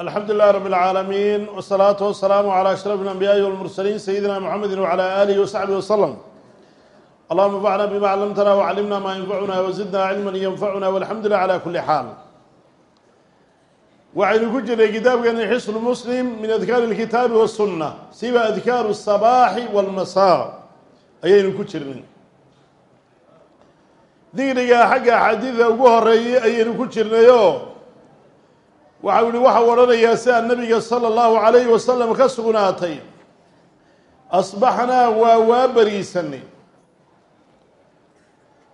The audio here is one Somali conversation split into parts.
الحمد لله رب العالمين والصلاة والسلام على أشرف الأنبياء والمرسلين سيدنا محمد وعلى آله وصحبه وسلم اللهم انفعna بما علمتنا وعلمنا ما ينفعنا وزدنا علما ينفعنا والحمد لله على كل حال waxaynu ku jirnay kitaabkeeni xsن mسلم min أdkاr الkitaabi والسuنة siba أdkاr الصباحi والمasاء ayaynu ku jirnay digriga xagga axaadiida ugu horeeyay ayaynu ku jirnayo waxau yihi waxaa odhanayaa sidaa nabiga sala allahu calayhi wasalam ka sugnaatay. Asbaxnaa waa waa bariisanay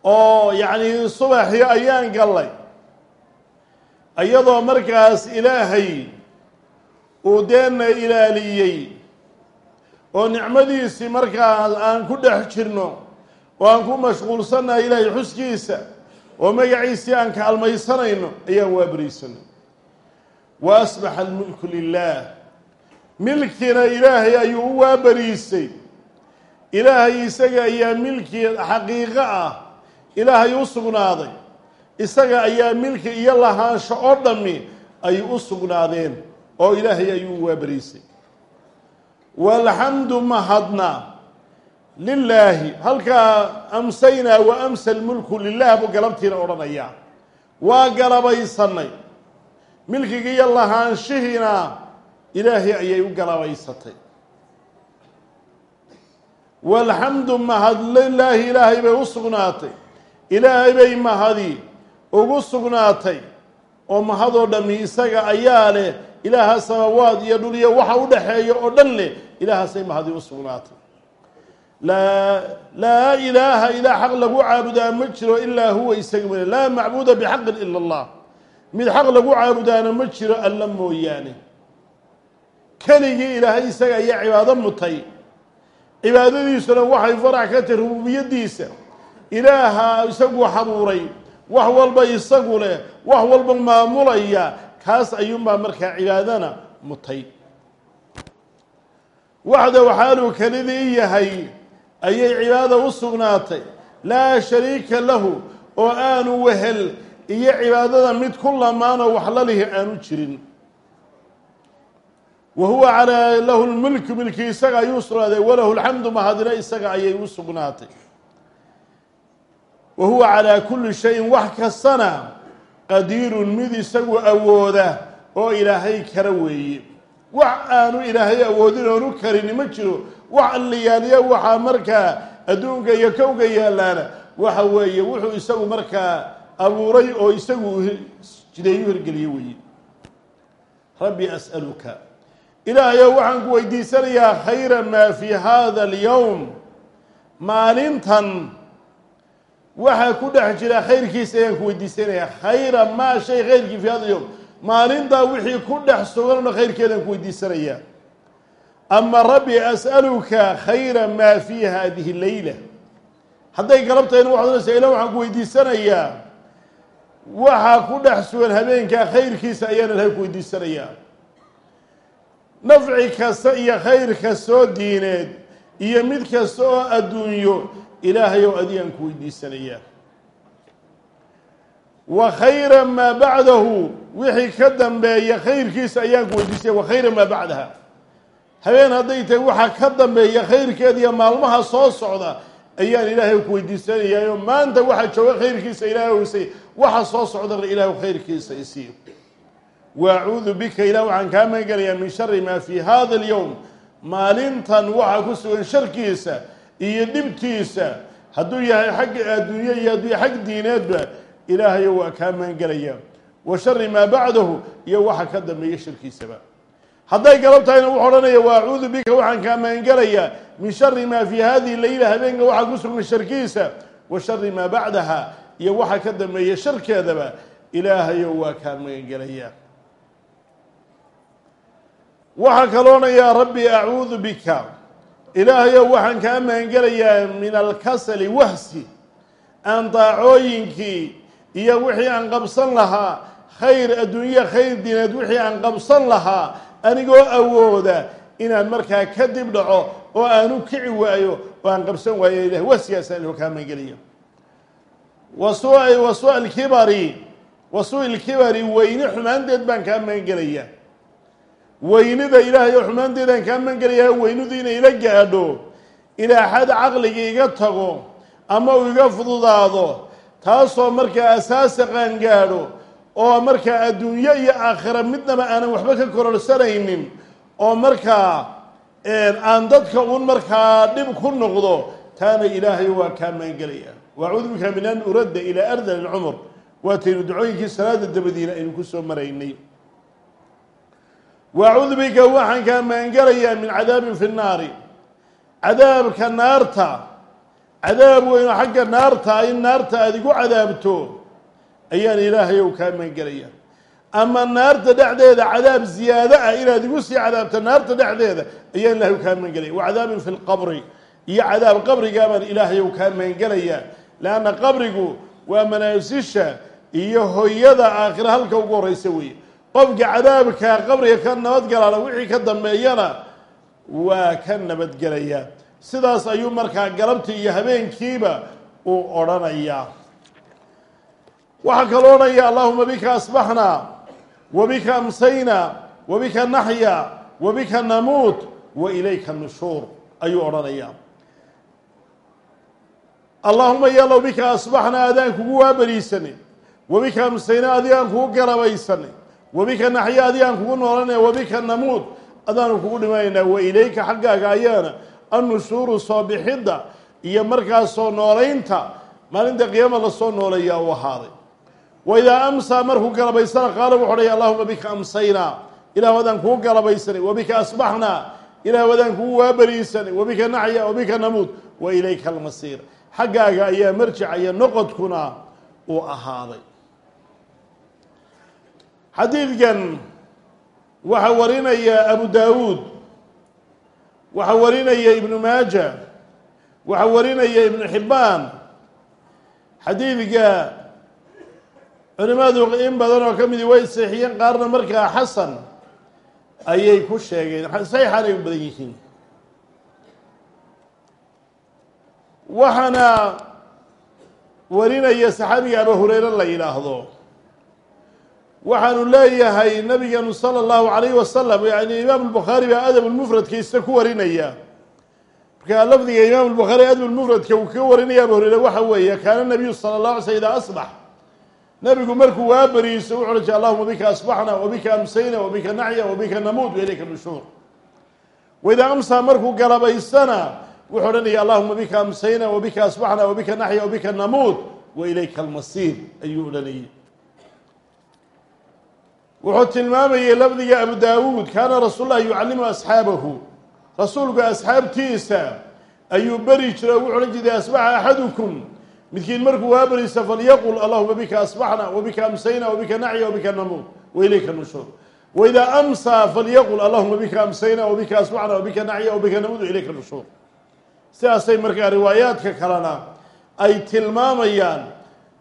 oo yacnii subaxii ayaan gallay. Iyadoo markaas ilaahay uu deenna ilaaliyey. Oo nicmadiisii markaas aan ku dhex jirno oo aan ku mashquulsannahay ilaahay xuskiisa oo magaciisii aan kaalmaysanayno ayaan waa bariisanay wa asbaxa almulku lilah milkina ilaahay ayuu u waaberiisay ilaahay isaga ayaa milki xaqiiqo ah ilaahay u sugnaaday isaga ayaa milki iyo lahaansho oo dhammi ay u sugnaadeen oo ilaahay ayuu u waaberiisay walxamdu mahadna lilaahi halkaa amsaynaa wa amsa lmulku lilah buu galabtiina odhanayaa waa galabaysanay milkiga iyo lahaanshihiina ilaahay ayay u galabaysatay. Walxamdu mahad lilaahi ilaahay bay u sugnaatay. Ilaahay bay mahadi ugu sugnaatay. Oo mahadoo dhammi isaga ayaa leh ilaaha samawaad iyo dhul iyo waxa u dhexeeya oo dhan leh ilaahaasay mahadi u sugnaatay. Laa laa ilaaha ilaa xaq lagu caabudaa ma jiro ilaa huwa isaga mooye laa macbuuda bixaqin ila allah mid xaq lagu caabudaana ma jiro alla mooyaane. Keligii ilaahay isaga ayaa cibaado mutay. Cibaadadiisuna waxay farax ka tahay rububiyaddiisa ilaaha isagu xabuuray wax walba isagu leh wax walba maamulaya. Kaas ayuunbaa markaa cibaadana mutay. Waxda waxaaluu kelidii yahay ayay cibaada u sugnaatay. Laa shariika lahu oo aanu wehel iyo cibaadada mid ku lamaanoo wax la aanu jirin. Wa huwa calaa lahu lmulku milki isaga ayuu sugnaaday walahu lxamdu mahadina isaga ayay u sugnaatay. Wa huwa calaa kulli shayin wax kastana qadiirun mid isagu awooda oo ilaahay kara weeye. Wax aanu ilaahay awoodin oonu karini ma jiro. Wax alliyaaliya waxaa markaa adduunka iyo kowga yaalaana waxa weeye wuxuu isagu markaa abuuray oo isagu jideeyu hirgeliye weeye rabbi as'aluka. Ilaahayow waxaan ku weydiisanayaa khayra maa fii hada alyowm maalintan waxaa ku dhex jira khayrkiisa ayaan ku weydiisanayaa. Khayra maa shay khayrkii fii hada alyowm maalintaa wixii ku dhex suganna khayrkeedaan ku weydiisanayaa. Ama rabbi as'aluka khayra maa fii hadihi leyla hadday galabtayna waxaad onaysaa ilah waxaan ku weydiisanayaa waxaa ku dhex sugan habeenkaa khayrkiisa ayaan ilahay ku weydiisanayaa nafci kasta iyo khayr kastoo diineed iyo mid kasta oo adduunyo ilaahayow adigaan ku weydiisanayaa. Wa khayra maa bacdahu wixii ka dambeeya khayrkiisa ayaan ku weydiisanaya wa khayra maa bacdaha. Habeen hadday tahay waxaa ka dambeeya khayrkeeda iyo maalmaha soo socda ayaan ilaahay ku weydiisanayaayo maanta waxaa jooga khayrkiisa ilaahay isay waxa soo socdana ilaahay khayrkiisa isiiyo waacuudu bika ilah waxaan kaa magangelayaa min shari maa fii hada alyowm maalintan waxaa ku sugan sharkiisa iyo dhibtiisa. Hadduu yahay xagga adduunye iyo hadduu yahay xag diineedba ilaahayo waa kaa magangelayaa wa shari maa bacdahu iyo waxa ka dambeeya sharkiisaba hadday galab tahayna wuxuu odhanaya waacuudu bika waxaan kaa magangelayaa min shari maa fii hadihi leyla habeenka waxaa ku sugan sharkiisa wa shari maa bacdaha iyo waxa ka dambeeya sharkeedaba ilaahayo waa kaa magangelayaa waxaa kaloonayaa rabbi acuudu bika. Ilaahayow waxaan kaa magangelayaa min alkasali wahsi aan daacooyinkii iyo wixii aan qabsan lahaa khayr adduunya khayr diineed wixii aan qabsan lahaa anigoo awooda inaan markaa kadib dhaco oo aanu kici waayo oo aan qabsan waayo ilah kaa magangelaya wasu wasu alkibari. Wasu ilkibari weyne xumaanteed baan kaa magangelayaa weynida ilaahay oo xumaanteedaan kaa mangelayaa weynidu inay ila gaadho. Ilaa xad caqliga iga tago ama uu iga fududaado. Taasoo markaa asaasa qaangaadho oo markaa adduunyo iyo aakhira midnaba aanan waxba ka kororsanaynin oo markaa aan dadka uun markaa dhib ku noqdo taana ilaahay waa kaa maangelaya wacuudu bika min an uradda ilaa ardal ilcumur waataynu ducooyinkii salaada dabadiina aynu ku soo maraynay. Wacuudu bika waxaan kaa maangelayaa min cadaabin fi nnaari cadaabka naarta cadaab weyn oo xagga naarta in naarta aada igu cadaabto ayaan ilaahay ow kaa maangelaya ama naarta dhexdeeda cadaab ziyaado ah inaad igu sii cadaabto naarta dhexdeeda ayaan ilahay kaa maangelaya wa cadaabin fi lqabri iyo cadaab qabrigaa baan ilaahay ow kaa maangelayaa leanna qabrigu waa manaasisha iyo hoyada aakhira halka ugu horeysa weeye. Qofka cadaabka qabriga ka nabadgalaana wixii ka dambeeyana waa ka nabadgelayaa sidaas ayuu markaa galabtii iyo habeenkiiba uu odhanayaa. Waxaa kaloo odhanaya allahuma bika asbaxnaa wa bika amsaynaa wa bika naxya wa bika namuut wa ilayka nushuur ayuu odhanayaa allaahuma yalow bika asbaxnaa adaan kugu waabariisanay wa bika amsaynaa adigaan kugu garabaysanay wa bika naxya adigaan kugu noolanay wa bika namuut adaanu kugu dhimanaynaa wa ilayka xaggaaga ayaana annushuuru soo bixidda iyo markaas soo noolaynta maalinta qiyaama la soo nooleeyaa u ahaaday wa idaa amsaa markuu galabaysana qaala wuxu odhaya allahuma bika amsaynaa ilah wadaan kugu galabaysanay wa bika asbaxnaa ilah wadaan kugu waabariisanay wa bika naxya wa bika namuut wa ilayka almasiir. Xaggaaga ayaa marjica iyo noqodkuna uu ahaaday. Xadiidkan waxaa warinaya abu daawuud waxaa warinaya ibnu maaja waxaa warinaya ibnu xibbaan xadiidka culimadu in badan oo ka midi way seexiyeen qaarna markaa xasan ayay ku sheegeen. Saxiixaanay u badan yihiin. Waxaana warinaya saxaabiga abu hureyre la yidhaahdo waxaanu leeyahay nabigeenu sala allahu calayhi wasalam yani imaamu lbukhaari baa adab lmufradkiisa ku warinaya. Marka lafdiga imaamu lbukhaari adab lmufradka uu ka warinaya abu hureyre waxa weeye kaana nabiyu sala llah alay sl ida asbax nabigu markuu waa beriiso wuxu ohan jir allahuma bika asbaxna wabika amsayna wabika naxya wabika namuut wailayka nushuur. Waidaa amsaa markuu galabaysana wuxuu odhanaya allahuma bika amsayna wabika asbaxna wabika naxya wabika namuut wailayka almasiir ayuu odhanayay wuxuu tilmaamayay lafdiga abu daawuud kaana rasuul lah yucallimu asxaabahu. Rasuulku asxaabtiisa ayuu beri jiro wuxu odhan jiray asbaxa axadukum midkiin markuu waa beriisa falyaqul allahuma bika asbaxna wabika amsayna wabika naxya wabika namuut wailayka nushuur waidaa amsaa falyaqul allahuma bika amsayna wabika asbaxna wabika naxya wabika namuut wailayka nushuur sidaasay markaa riwaayaadka kalena ay tilmaamayaan.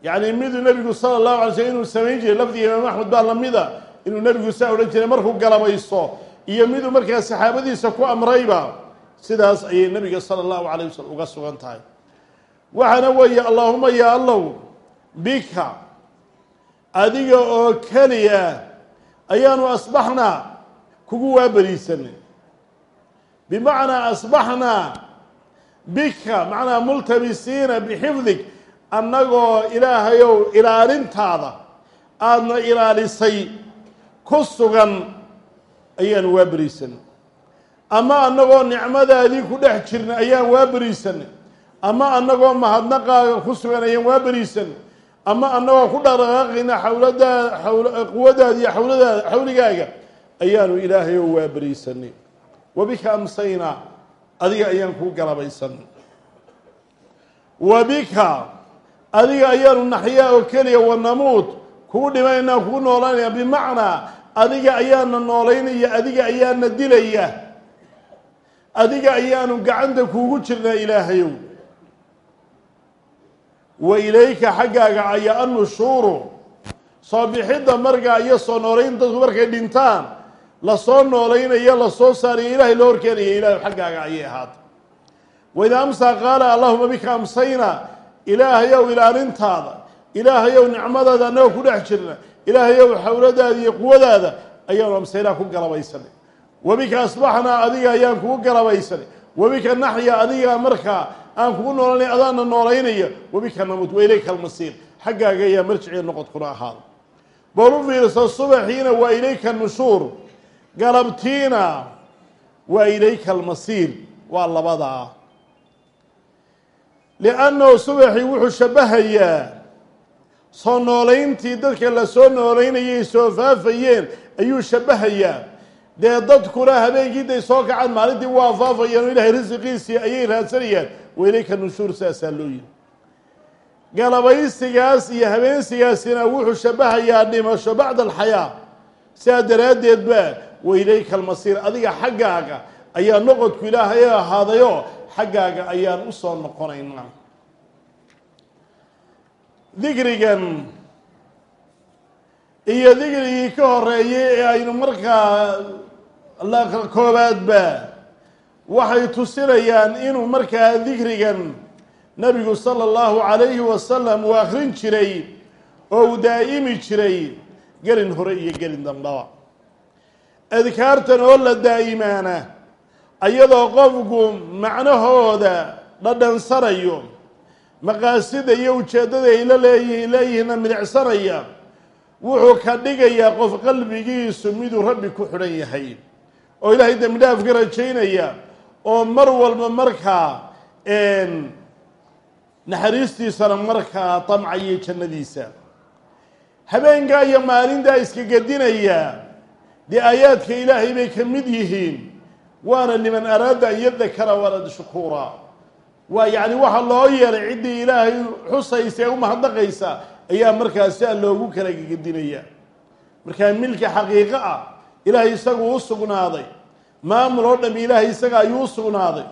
Yani miduu nebigu sala allahu alay slm inuu samayn jiray lafdiga imaam axmed baa lamida inuu nebigu saa odhan jiray markuu galabaysto iyo miduu markaa saxaabadiisa ku amrayba sidaas ayay nebiga sala allahu alayh wasalam uga sugan tahay waxaana weeye allaahuma ya allow bika adiga oo keliya ayaanu asbaxnaa kugu waaberiisanay bimacnaa asbaxnaa bika macnaa multabisiina bixifdig annagoo ilaahayow ilaalintaada aadna ilaalisay ku sugan ayaanu waa beriisanay. Ama annagoo nicmadaadii ku dhex jirna ayaan waa beriisanay ama annagoo mahadnaqaaga ku sugan ayaan waa beriisanay ama annagoo ku dhaqdhaqaaqayna xawladaa quwadaada iyo xawladaada xawligaaga. Ayaanu ilaahayow waa beriisanay wabika amsaynaa adiga ayaan kuu galabaysanay wa bika adiga ayaanu naxyaa oo keliya wanamuut kugu dhimanayna kugu noolaynaya. Bimacnaa adiga ayaana noolaynaya adiga ayaana dilaya. Adiga ayaanu gacanta kuugu jirnaa ilaahayow wa ilayka xaggaaga ayaa annushuuru soo bixidda markaa iyo soo noolayn dadku markay dhintaan la soo noolaynayo la soo saarayo ilaahay loo horkeenaya ilahay xaggaaga ayay ahaatay. Waidaa amsaa qaala allahuma bika amsayna ilaahayow ilaalintaada ilaahayow nicmadaada annagoo ku dhex jirna ilaahayow xawladaada iyo quwadaada ayaanu amsaynaa ku galabaysanay wabika asbaxnaa adiga ayaan kugu garabaysanay wabika naxya adiga markaa aan kugu noolanay adaana noolaynaya wabika namuut wa ilayka almasiir. Xaggaaga ayaa marjiciya noqodkuna ahaada bal u fiirsa subaxiina waa ilayka nushuur. Galabtiina waa ilayka almasiir. Waa labadaa liannahu subaxii wuxuu shabahayaa soo noolayntii dadka la soo noolaynayay soo faafayeen ayuu shabahayaa dee dadkuna habeenkiiday soo kacaan maalintii waa faafayaan oo ilaahay risiqiisii ayay raadsanayaan wa ilayka nushuur saasaa loo yihi galabaysigaas iyo habeensigaasina wuxuu shabahayaa dhimasho bacda alxayaa sidaa daraaddeed ba wa ilayka almasiir adiga xaggaaga ayaa noqodku ilaahay ahaadayoo xaggaaga ayaan u soo noqonaynaa. Dikrigan iyo dikrigii ka horeeyay ee aynu markaa koobaadba waxay tusinayaan inuu markaa dikrigan nabigu sala allahu calayhi wasalam uu akrin jiray oo uu daa'imi jiray gelin hore iyo gelin dambaba. Adkaartan oo la daa'imaana ayadoo qofku macnahooda dhadhansanayo maqaasida iyo ujeeddada ay la leeyihiin leeyihiinna midicsanaya wuxuu ka dhigayaa qof qalbigiisu miduu rabbi ku xidhan yahay oo ilaahay dembi dhaaf ka rajaynaya oo mar walba markaa naxariistiisana markaa damcaya jannadiisa. Habeenkaa iyo maalintaa iska gedinaya dee aayaadka ilaahay bay ka mid yihiin waana liman araada an yadakara walad shukuura. Waa yacni waxaa loo yeelay ciddii ilaahay xusaysa ee u mahadnaqaysa ayaa markaa siaa loogu kala gegedinaya markaa milki xaqiiqo ah ilaahay isagu u sugnaaday. Maamul oo dham ilaahay isaga ayuu u sugnaaday.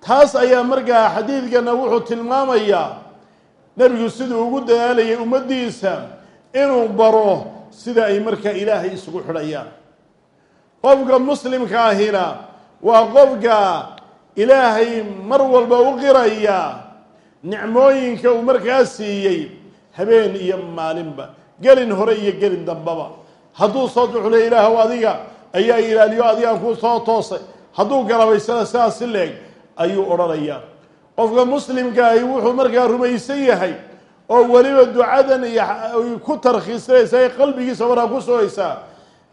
Taas ayaa markaa xadiidkana wuxuu tilmaamayaa nebigu siduu ugu dadaalayay ummaddiisa inuu baro sida ay markaa ilaahay isugu xidhayaan. Qofka muslimka ahina waa qofka ilaahay mar walba u qiraya nicmooyinka uu markaa siiyey habeen iyo maalinba. Gelin hore iyo gelin dambaba. Hadduu soo duxulay ilaahw adiga ayaa ilaaliyo adigaan kuu soo toosay. Hadduu garabaysana sidaas si leeg ayuu odhanayaa. Qofka muslimkaahi wuxuu markaa rumaysan yahay oo weliba ducadan iyo ku tarkhiisanaysa ee qalbigiisa waraa ku sugaysaa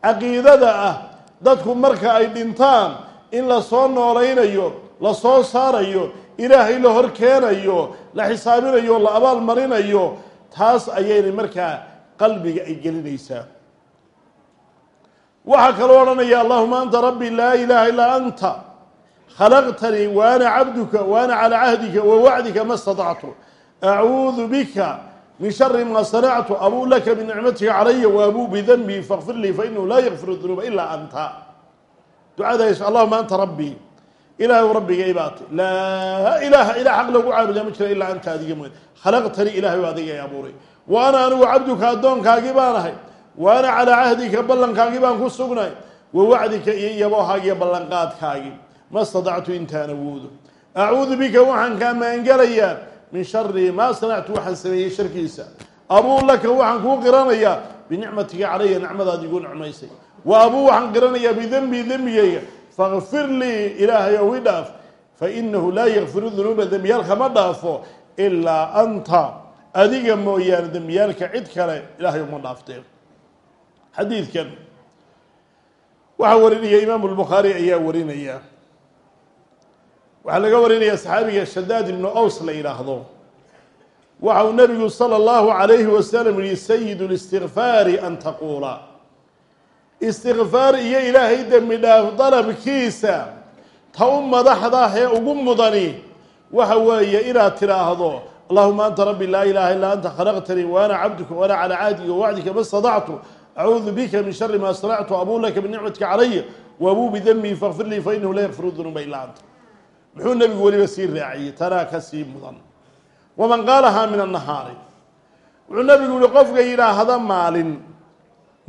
caqiidada ah dadku marka ay dhintaan in la soo noolaynayo la soo saarayo ilaahay la hor keenayo la xisaabinayo la abaal marinayo taas ayaynay markaa qalbiga ay gelinaysaa. Waxaa kaloo odhanaya allahuma anta rabbi laa ilaaha illaa anta khalaqtanii wa ana cabduka wa ana calaa cahdika wa wacdika ma stadactu acuudu bika min shari ma sanactu abuu laka binicmatika calaya wa abuu bidanbii fakfir lii fainahu laa yakfiru dunuuba ilaa anta. Ducadays allahuma anta rabbii ilaahay rabbigay baatay laa ilaaha ilaa xaq lagu caabudaa ma jira ilaa anta adiga mooy khalaqtanii ilahay adiga ay abuuray wa ana anigu cabduka addoonkaagii baan ahay wa ana calaa cahdika ballankaagii baan ku sugnay wa wacdika iyo iyaboohaagiyo ballanqaadkaagii ma stadactu intaan awoodo acuudu bika waxaan kaa maangelayaa min shari maa sanactu waxaan sameeyey sharkiisa abuu laka waxaan kuu qiranayaa binicmatika calaya nicmadaad igu nicmaysay wa abuu waxaan qiranayaa bidenbii dembigayga fakfir lii ilaahay ow i dhaaf fainahu laa yakfiru dunuuba dembiyaalka ma dhaafo ilaa anta adiga mooyaane dembiyaalka cid kale ilaahay uma dhaaftee xadiidkan waxaa warinaya imaamu lbukhaari ayaa warinaya waxaa laga warinaya saxaabiga shadaad ibnu aws la yidhaahdo waxa uu nabigu salى اllahu عalayhi wasalam yihi sayid اlistikfaari an taquula istikfaar iyo ilaahay dembi dhaaf dalabkiisa ta u madaxdah ee ugu mudani waxa weeye inaad tidhaahdo allahuma anta rabbi laa ilaha illa anta khalaqtanii wa ana cabduka wa ana calaa cahdika wawacdika ma stadactu acuudu bika min shari ma sanactu abuu laka binicmatika calaya wa abuu bidenbii fakfir lii fainahu laa yakfiru dunuuba ilaa anta. Muxuu nebigu weliba sii raaciyey tanaa ka sii mudan. Waman qaalahaa min annahaari wuxuu nebigu yihi qofka yidhaahda maalin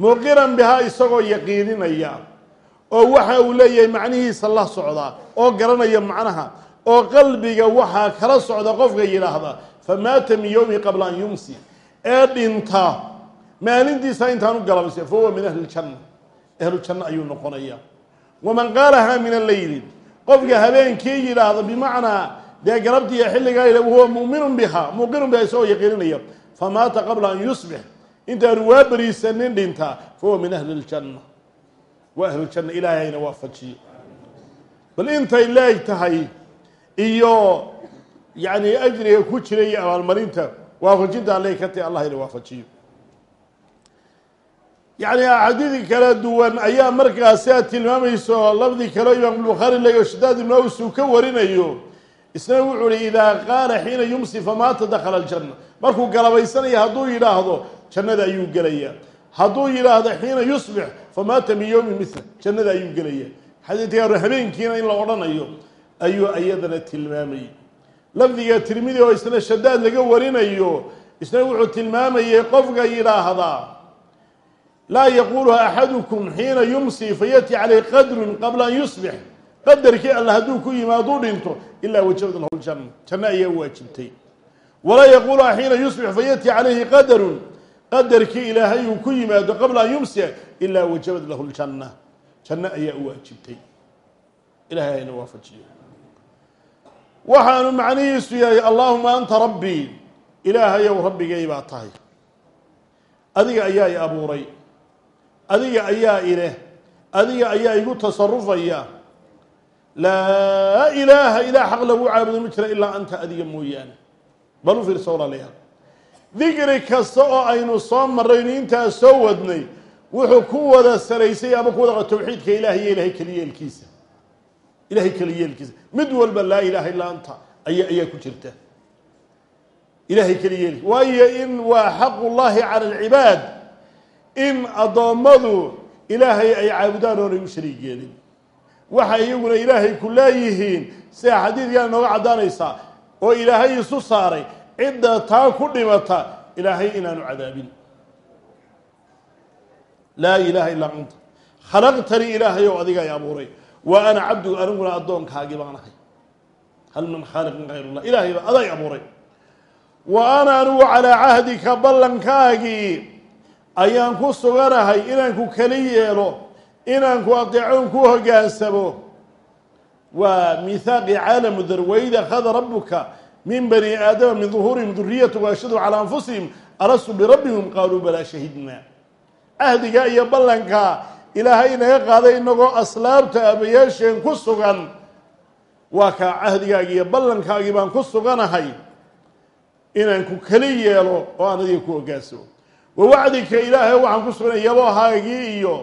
muuqiran bihaa isagoo yaqiininaya oo waxa uu leeyahay macnihiisa la socda oo garanaya macnaha oo qalbiga waxaa kala socda qofka yidhaahda famaata min yowmi qabla an yumsi. Ee dhinta maalintiisa intaan u fa huwa min ahli ljanna ahlu janno ayuu noqonaya. Waman qaalahaa min alleyli qofka habeenkii yidhaahda bimacnaa dee galabtiiyo xilligaa wahuwa mu'minun biha muuqinun biha isagoo yaqiininaya famaata qabla an yusbix intaanu waa beriisanin dhintaa fahuwa min ahli ljanna waa ahluljanna ilaahayna waafajiyo bal intay leeg tahay iyo yacni ajriga ku jira iyo abaalmarinta waafajinta allay ka tahi allah ina waafajiyo yacni axaadiidi kala duwan ayaa markaas siaad tilmaamayso lafdi kaleo imaam bukhaari leyo shadaad ibnu aws uu ka warinayo isna wuxuu uhi idaa qaala xiina yumsi famaata dakhala aljanna markuu galabaysanayo hadduu yidhaahdo jannada ayuu gelaya. Hadduu yidhaahdo xiina yusbix famaata min yowmi mila jannada ayuu gelaya. Xadiidka hore habeenkiina in la odhanayo ayuu iyadana tilmaamayay lafdiga tirmidi oo isna shadaad laga warinayo isna wuxuu tilmaamayay qofka yidhaahdaa laa yaquluha axadukum xiina yumsi fayati calayh qadrun qabla an yusbix. Qadarkii alla hadduu ku yimaaduu dhinto ilaa wajabad lahu ljanna janno ayaa waajibtay. Walaa yaquluha xiina yusbix fayati calayhi qadarun qadarkii ilaahay uu ku yimaado qabla an yumsiya ilaa wajabad lahu ljanna janno ayaa u waajibtay. Ilahay hayna waafajiyo waxaanu macnihiisu yahay allaahuma anta rabbii ilaahayow rabbigay baa tahay. Adiga ayaa i abuuray. Adiga ayaa ileh adiga ayaa igu tasarufaya laa ilaaha ilaa xaq lagu caabudo ma jira ilaa anta adiga mooyaane. Bal u fiirso walaalayaal dikri kasta oo aynu soo marrayno intaa soo wadnay wuxuu ku wada saraysay ama ku wada tawxiidka ilahay iyo ilahay keliyeelkiisa. Ilahay keliyeelkiisa. Mid walba laa ilaaha illaa anta aya ayaa ku jirta. Ilahay keliyeelki waayo in waa xaqu llahi cala alcibaad in addoommadu ilaahay ay caabudaan oonay u shariig yeelin waxay iyaguna ilaahay ku leeyihiin sida xadiidkan inooga caddaanaysaa oo ilaahay isu saaray cidda taa ku dhimata ilaahay inaanu cadaabin. Laa ilaaha illaa anta. Khalaqtanii ilaahay oo adiga ay abuuray. Wa ana cabdugu aniguna addoonkaagii baan ahay. Hal min khaaliqin kayrullah ilaahay baa aday abuuray. Wa ana anigu calaa cahdika ballankaagii ayaan ku suganahay inaan ku keli yeelo inaan ku adeecoon ku hogaansamo. Waa mihaaqi caalamu dar waid akhada rabuka min bani aadama min duhuurihim duriyatahum ashhadu calaa anfusihim alastu birabbihim qaaluu balaa shahidna. Cahdiga iyo ballanka ilaahay naga qaaday inagoo aslaabta abayaasheen ku sugan waa kaa cahdigaagi iyo ballankaagii baan ku suganahay inaan ku keli yeelo oo aan adiga ku hogaansamo wa wacdika ilaahay waxaan ku suganay yaboohaagii iyo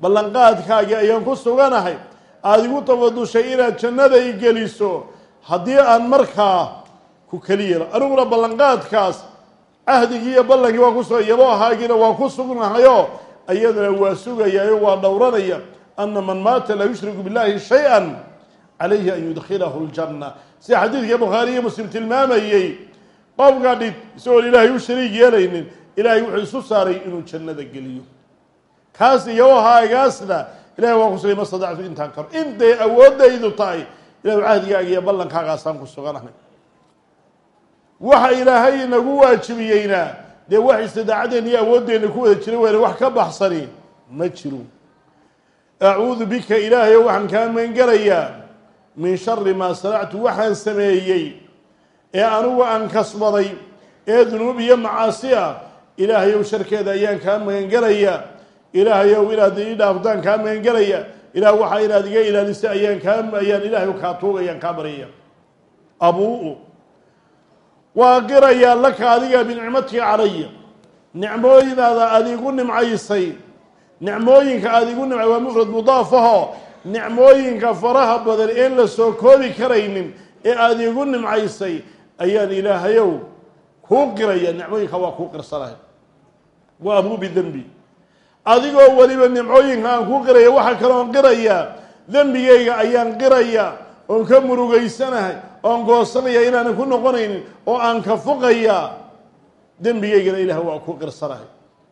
ballanqaadkaagii ayaan ku suganahay. Aada igu tafadushay inaad jannada geliso haddii aan markaa ku keli yeelo aniguna ballanqaadkaas cahdigii iyo ballankii waa ku sugay yaboohaagiina waa ku sugnahayoo iyadana waa sugayaayo waa dhowranaya ana man maata laa yushriku billahi shay-an calayhi an yudkhilahu ljanna sida xadiidka bukhaari iyo muslim tilmaamayey qofka dhid isagoon ilaahay u shariig yeelaynin ilaahay wuxuu isu saaray inuu jannada geliyo. Kaas iyohaagaasna ilahay waa ku sugay ma stadactu intaan karo. Intay awooddaydu tahay ilahu cahdigaaga iyo ballankaagasaan ku suganahay. Waxa ilaahay inagu waajibiyeyna dee wax istidaacadeenna iyo awooddeena ku wada jira weyne wax ka baxsani ma jiro acuudu bika ilaahayo waxaan kaa meengelayaa min shari maa sanactu waxaan sameeyey ee anigu aan kasbaday ee dunuub iyo macaasi ah ilaahayow sharkeeda ayaan kaa magangelayaa ilaahayow inaad ii dhaaftaan kaa magangelaya ilaah waxaa inaad iga ilaalisa ayaan kaa ayaan ilaahay kaa tuugayaan kaa baryaya abuu waa qirayaa laka adiga binicmatika calaya nicmooyinaada aada igu nimcaysay. Nicmooyinka aada igu nimcay waa mufrad mudaafaho nicmooyinka faraha badan een la soo koobi karaynin ee aada igu nimcaysay ayaan ilaahayow kuu qiraya nicmooyinka waa kuu qirsanahay. Wa abuu bidembi adigoo weliba nimcooyinka aan kuu qiraya waxaa kaloon qirayaa dembigayga ayaan qiraya oon ka murugaysanahay oon goosanaya inaanan ku noqonaynin oo aan ka fuqaya dembigaygana ilaah waa ku qirsanahay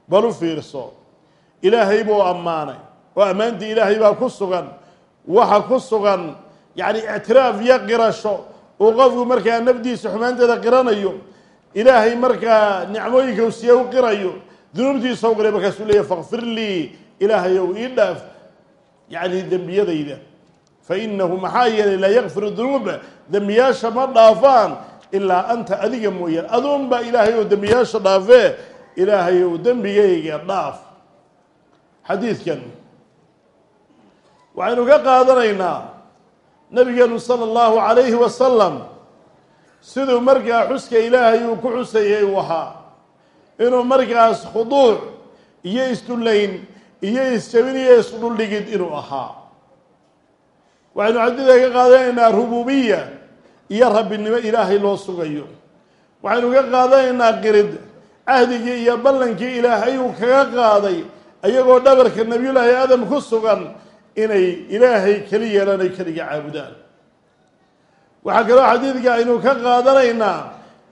bal u fiirso. Ilaahay buu ammaanay. Oo ammaantii ilaahay baa ku sugan waxa ku sugan yacni ictiraaf iyo qirasho uu qofku markaa nafdiisa xumaanteeda qiranayo. Ilaahay markaa nicmooyinka u siye u qirayo dunuubtiisa u qiray markaasuu leeyahy fakfir lii ilaahayow ii dhaaf. Yacni dembiyadayda. Fa inahu maxaa yeelay laa yakfiru dunuuba. Dembiyaasha ma dhaafaan ilaa anta adiga mooyaan. Adoon baa ilaahay ou dembiyaasha dhaafee ilaahay ou dembigayga dhaaf. Xadiidkan. Waxaynu ka qaadanaynaa nabigeenu sala allahu calayhi wasalam siduu markaa xuska ilaahay uu ku xusayay uu ahaa inuu markaas khuduuc iyo isdullayn iyo isjabin iyo isdhuldhigid inuu ahaa. Waxaynu xadida ka qaadanaynaa rububiya iyo rabbinimo ilaahay loo sugayo. Waxaynu ka qaadanaynaa qirid cahdigii iyo ballankii ilaahay uu kaga qaaday ayagoo dhabarka nebiyullaahi aadam ku sugan inay ilaahay keli yeelaan ay keliga caabudaan. Waxaa kaloo xadiidka aynu ka qaadanaynaa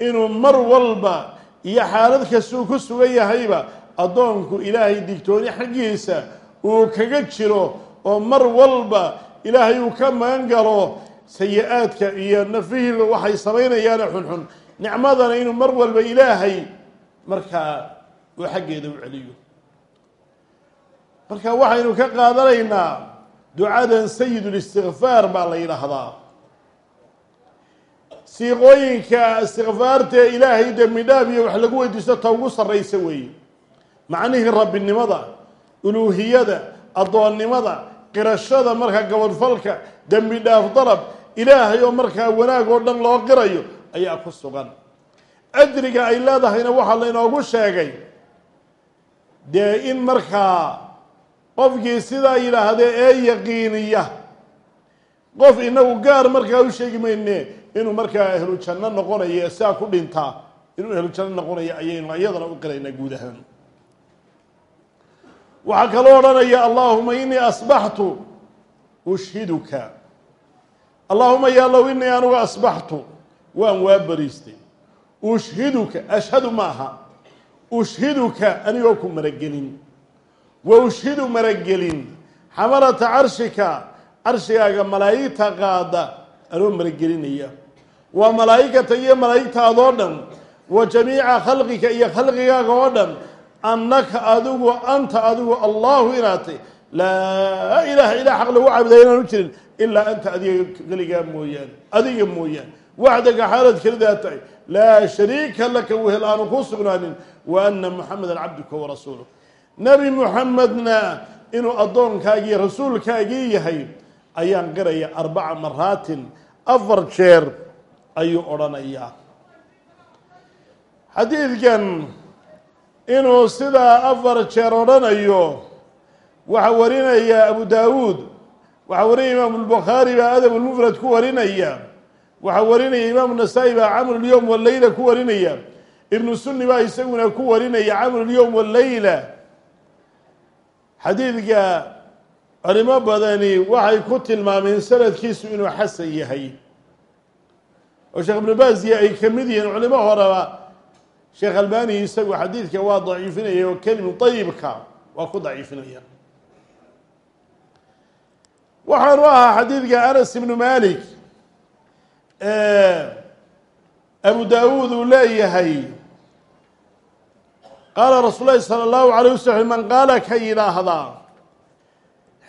inuu mar walba iyo xaalad kastuu ku sugan yahayba addoonku ilaahay digtooni xaggiisa uu kaga jiro oo mar walba ilaahay uu ka magan galo sayi-aadka iyo nafihiiba waxay samaynayaane xunxun. Nicmadana inuu mar walba ilaahay markaa uu xaggeeda u celiyo. Marka waxaynu ka qaadanaynaa ducadan sayidulistikfaar baa la yidhaahdaa siiqooyinka istikfaartee ilaahay dembi dhaaf iyo wax lagu weydiisto ta ugu sarraysa weeye macnihii rabbinimada uluuhiyada addoonnimada qirashada markaa gabadhfalka dembi dhaaf dalab ilaahay oo markaa wanaag oo dhan loo qirayo ayaa ku sugan. Ajriga ay leedahayna waxaa laynoogu sheegay dee in markaa qofkii sidaa yidhaahdee ee yaqiiniya qof inagu gaar markaa u sheegi mayne inuu markaa ehlu janno noqonayo sidaa ku dhintaa inuu ehlu janno noqonayo ayaynu iyadana u qiraynaa guud ahaan. Waxaa kaloo odhanaya allaahuma inii asbaxtu ushhiduka. Allaahuma yaalow inii anugu asbaxtu waan waa bariistay. Ushhiduka ashhadu maaha ushhiduka anigoo ku maragelin. Wa ushhidu maragelin xamalata carshika carshigaaga malaa'igta qaada anoo maragelinaya waa malaa'igata iyo malaa'igtaadoo dhan wa jamiica khalqika iyo khalqigaaga oo dhan annaka adigu anta adigu allahu inaatay laa ilaaha ilaa xaq lagu caabuday inaan u jirin ilaa anta adiga keligaa mooyaane adiga mooyaane. Waxdaga xaalad kelidaa tahay laa shariika laka wehel aanu ku sugnaanin wa ana muxamedan cabduka warasuuluh nebi muxamedna inuu addoonkaagii rasuulkaagii yahay ayaan qiraya arbaca maraatin afar jeer ayuu odhanayaa. Xadiidkan inuu sidaa afar jeer odhanayo waxaa warinaya abu daawuud waxaa warinaya imaamu lbukhaari baa adab lmufrad ku warinaya waxaa warinaya imaamu nasaa-i baa camr lyowm waleyla ku warinaya ibnu sunni baa isaguna ku warinaya camr lyowm waleyla xadiidka arrimo badani waxay ku tilmaameen sanadkiisu inuu xasan yahay. Oo sheekh ibnu baasiya ay ka mid yihiin culimo horeba sheekh albani isagu xadiidka waa daciifinaya oo kelimu dayibka waa ku daciifinaya. Waxaan u ahaa xadiidka anas ibnu malik abu daawuud uu leeyahay. Qaala rasuul lahi salى اllahu alay waslm man qaala ka yidhaahdaa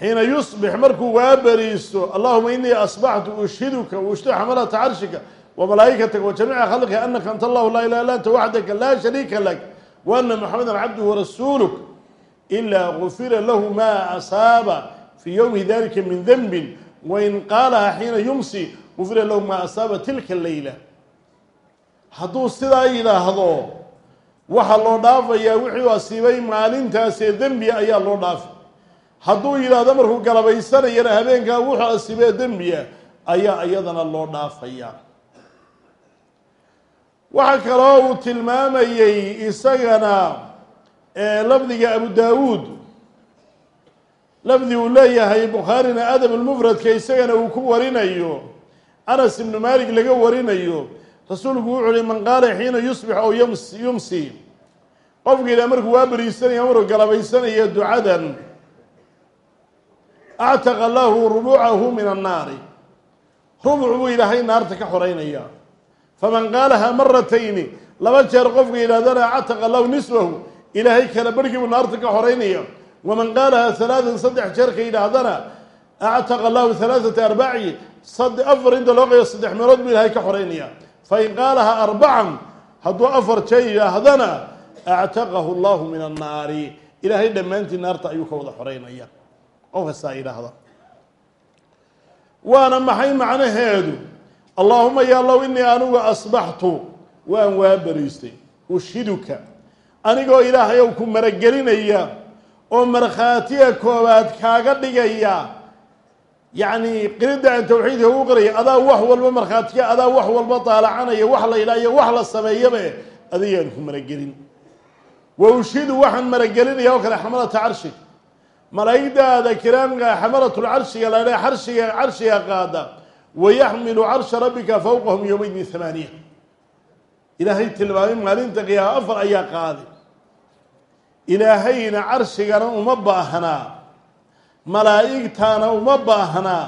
xiina yusbix markuu waa beriisto allahuma inii asbaxtu ushhiduka ushhidu xamalata carshika wmalaa'ikataka wajamiica khalqiga anaka anta allahu laa ilaha illa anta waxdaka laa shariika lak wa ana muxameda cabduhu warasuuluk ilaa gufira lahu ma asaaba fii ywmi dalika min denbin wain qaalaha xiina yumsi gufira lahu ma asaaba tilka leyla hadduu sidaa yidhaahdo waxaa loo dhaafayaa wixii u asiibay maalintaasee dembiya ayaa loo dhaafi hadduu yidhaahdo markuu galabaysanayana habeenkaa wuxuu asiibee dembiya ayaa iyadana loo dhaafaya. Waxaa kaloo uu tilmaamayey isagana lafdiga abu daawuud. Lafdi uu leeyahay bukhaarina adab lmufradka isagana uu ku warinayo anas ibnu malik laga warinayo. Rasuulku wuxu uhi man qaala xiina yusbix ow yumsi. Qofka ilaa markuu waa beriisanaya maruu galabaysanayo ducadan actaqa lahu rubucahu min annaari. Rubuc buu ilaahay naarta ka xoreynaya faman qaalaha maratayni laba jeer qofka yidhahdana actaqa lahu nisfahu. Ilaahay kala barhkii buu naarta ka xoreynaya waman qaalaha halaatan saddex jeer ka yidhaahdana actaqa lahu halaaثata arbaci afar inta loo qayo saddex meelood buu ilahay ka xoreynaya fain qaalaha arbacan hadduu afar jay yidhaahdana actaqahu llahu min annaari. Ilaahay dhammaantii naarta ayuu ka wada xoreynaya qof kastaa waana maxay macnaheedu allaahuma ya low inii anigu asbaxtu waan waa bariistay ushiduka. Anigoo ilaahay ow ku maragelinaya. Oo markhaatiga koowaad kaaga dhigaya. Yacni qiridda aan tawxiidka ugu qiraya adaa wax walba markhaatiga adaa wax walba daalacanaya wax la idhaayo wax la sameeyaba adigaan ku maragelin. Wa ushidu waxaan maragelinaya oo kale xamalata carshig malaa'igdaada kiraamka xamalatlcarshiga la dha arshiga carshiga qaada wayaxmilu carsha rabbika fowqahum yowmaydin hamaaniya ilaahay tilmaamay maalinta qiyaama afar ayaa qaaday ilaahayna carshigana uma baahnaa. Malaa'igtaana uma baahnaa.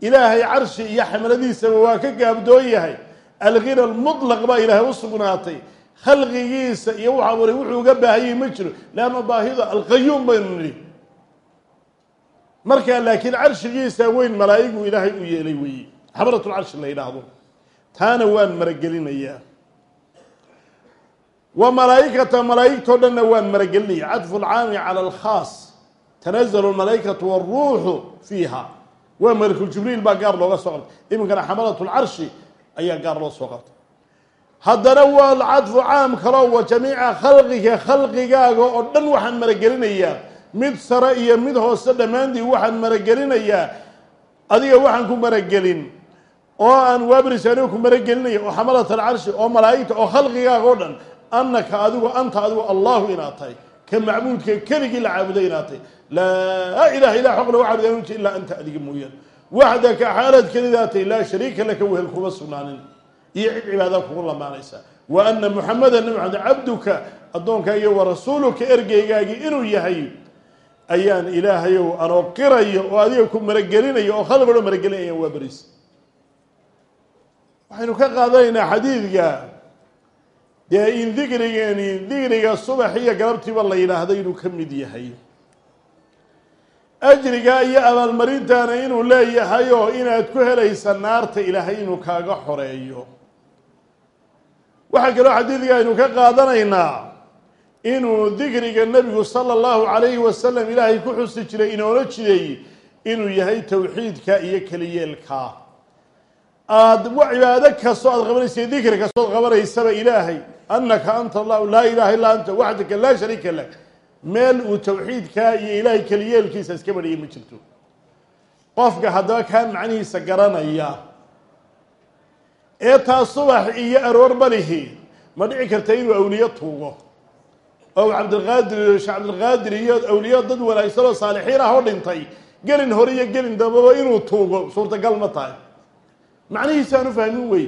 Ilaahay carshi iyo xamaladiisaba waa ka gaabdoon yahay alghina almutlaq baa ilaahay u sugnaatay khalqigiisa iyo waxa abuuray wuxuu uga baahanyay ma jiro leanna baahida alqayuum baynu nidhi. Markaa laakiin carshigiisa weyn malaa'igu ilaahay u yeelay weeye xamalatlcarshi la yidhaahdo. Taana waan maragelinayaa. Wa malaa'ikata malaa'igtoo dhanna waan maragelinaya cadfu lcaami cala alkhaas. Tanazalu lmalaa'ikatu waruuxu fiiha. Waa malakuljibriil baa gaar looga soo qabtay. Iminkana xamalat lcarshi ayaa gaar loo soo qabtay haddana waa cadfu caam kaloo wa jamiica khalqiga khalqigaaga oo dhan waxaan maragelinayaa. Mid sare iyo mid hoose dhammaantii waxaan maragelinayaa. Adiga waxaan ku maragelin oo aan waabris ku maragelinaya oo xamalat alcarshi oo malaa'igta oo khalqigaaga oo dhan annaka adigu anta adigu allahu inaad tahay. Ka macbuudka keligii la caabuday inaad tahay. Laa ilaha illa xoq lagu caabuday ilaa anta adiga mooyaan waxdaka xaalad kelidaa tahay laa shariika laka wehel kuma sugnaanin iyo cid cibaada kugu lamaanaysa wa ana muxameda nabi maxamed cabduka addoonkaagiyo wa rasuuluka ergeygaagii inuu yahay ayaan ilaahayow anoo qirayo oo adiga ku maragelinayo oo khalbadho maragelinaya waa beriis waxaynu ka qaadanaynaa xadiidka dee in dikrigeeni dikriga subax iyo galabtiiba la yidhaahdo inuu ka mid yahay. Ajriga iyo abaalmarintaana inuu leeyahay oo inaad ku helaysa naarta ilaahay inuu kaaga xoreeyo waxaa kaloo xadiidka aynu ka qaadanaynaa inuu dikriga nebigu sala allahu calayhi wasalam ilaahay ku xusi jiray inoola jiday inuu yahay towxiidka iyo keliyeelka. Aada cibaado kastoo aad qabanaysa dikri kastood qabanaysaba ilaahay anaka anta allahu laa ilaha illaa anta waxdaka laa shariika lak. Meel uu towxiidkaa iyo ilaahay keliyeelkiisa iska badhiyay ma jirto. Qofka haddaba kaa macnihiisa garanaya ee taa subax iyo aroor balihi ma dhici karta inuu awliyo tuugo. Oo cabdilqaadir sheekh cabdilqaadir iyo awliyo dad wanaagsan oo saalixiin ah oo dhintay gelin hore iyo gelin dambaba inuu tuugo suurtagal ma tahay. Macnihiisaan u fahmin wey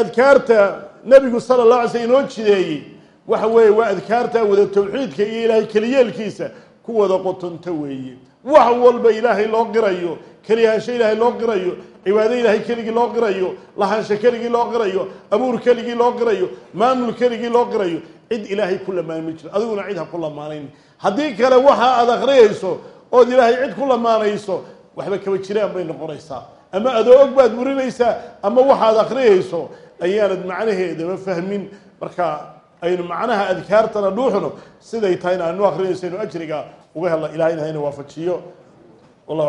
adkaarta nebigu sala la alay sl inoo jideeyey waxa weeye waa adkaarta wada tawxiidka iyo ilaahay keliyeelkiisa ku wada qotonto weeye. Wax walba ilaahay loo qirayo keliyahaansho ilaahay loo qirayo cibaado ilaahay keligii loo qirayo lahaansho keligii loo qirayo abuur keligii loo qirayo maamul keligii loo qirayo cid ilaahay ku lamaan ma jiro adiguna cid ha ku lamaanayn haddii kale waxa aada akhriyayso ood ilaahay cid ku lamaanayso waxba kaba jiraan bay noqonaysaa. Ama adoo og baad burinaysaa ama waxaad akhriyayso ayaanad macnaheedaba fahmin. Marka aynu macnaha adkaartana dhuuxno siday tahay in aanu akrinayso inu ajriga uga hela ilahayna hayna waafajiyo. Wallahu alam